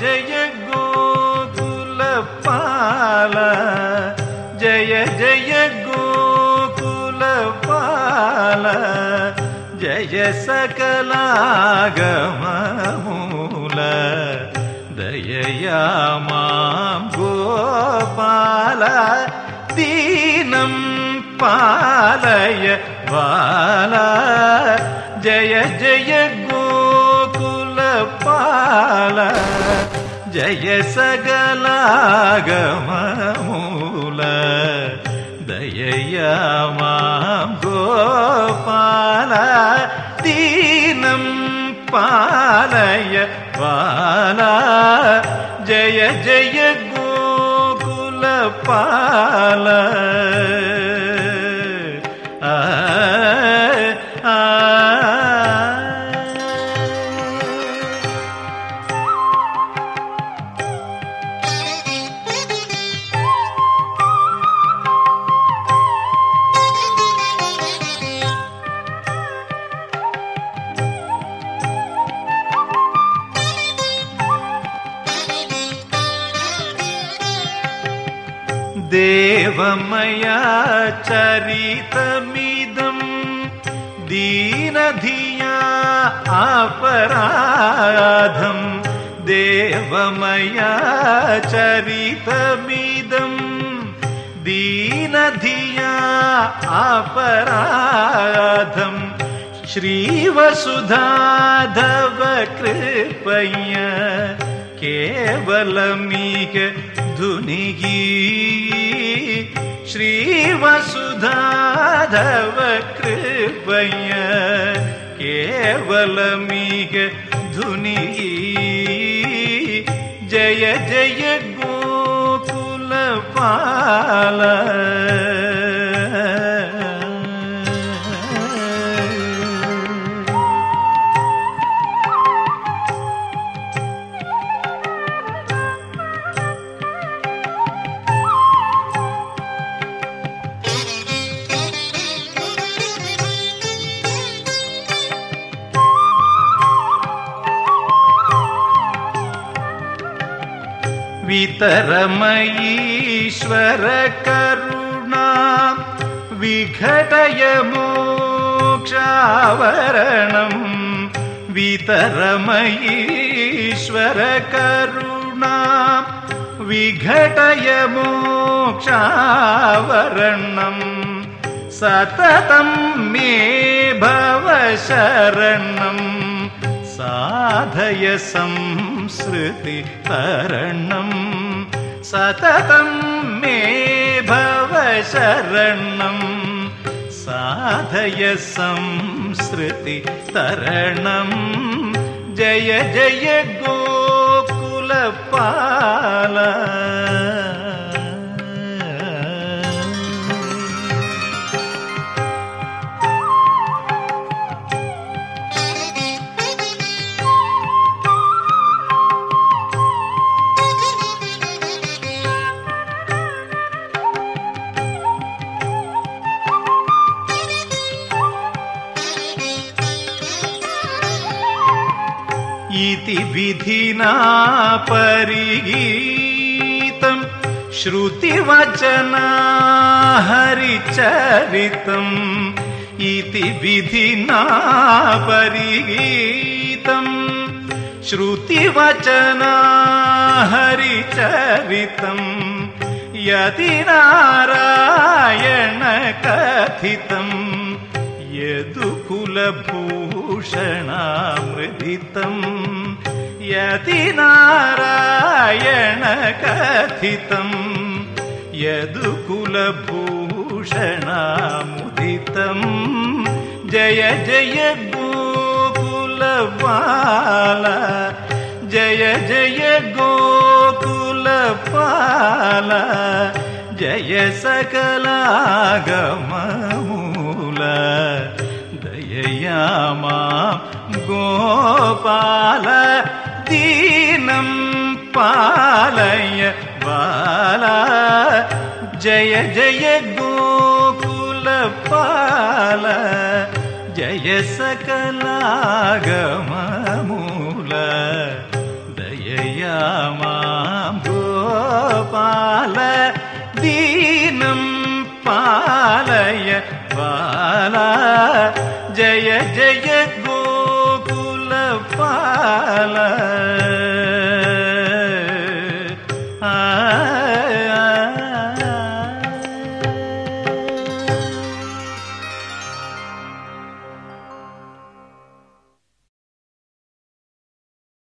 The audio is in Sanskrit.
जय गोकुलपाल जय जय गोकुलपाल जय सकलागममूल। दयया मां गोपाल। दीनं पालय बाला। जय जय गोकुलपाल जय सकलागममूल दयया मां गोपाल दीनं पालय बाला जय जय गोकुलपाल आ देवमया चरितमिदं दीनधिया अपराधम् देवमया चरितमिदं दीनधिया अपराधम् श्रीवसुधाधव कृपय केवलमीक धुनिगी श्रीवसुधाधव कृपय केवलमीक धुनिगी जय जय गोकुलपाल वितरमयीश्वर करुणा विघटय मोक्षावरणम् वितरमयीश्वर करुणा विघटय मोक्षावरणम् सततं मे भव शरणम् साधय संसृति तरणम् सततं मे भव शरणम् साधय संसृति तरणम् जय जय गोकुलपाल इति विधिना परिगीतम् श्रुतिवचना हरिचरितम् इति विधिना परिगीतम् श्रुतिवचना हरिचरितम् यदि नारायण कथितम् यदुकुलभूषणामृदितम् यदि नारायण कथितम् यदुकुलभूषणामुदितम् जय जय गोकुलपाल जय जय गोकुलपाल जय सकलागममूल दयया मां गोपाल दीनं पालय बाला जय जय गोकुलपाल जय सकलागममूल दयया मां गोपाल दीनं पालय बाला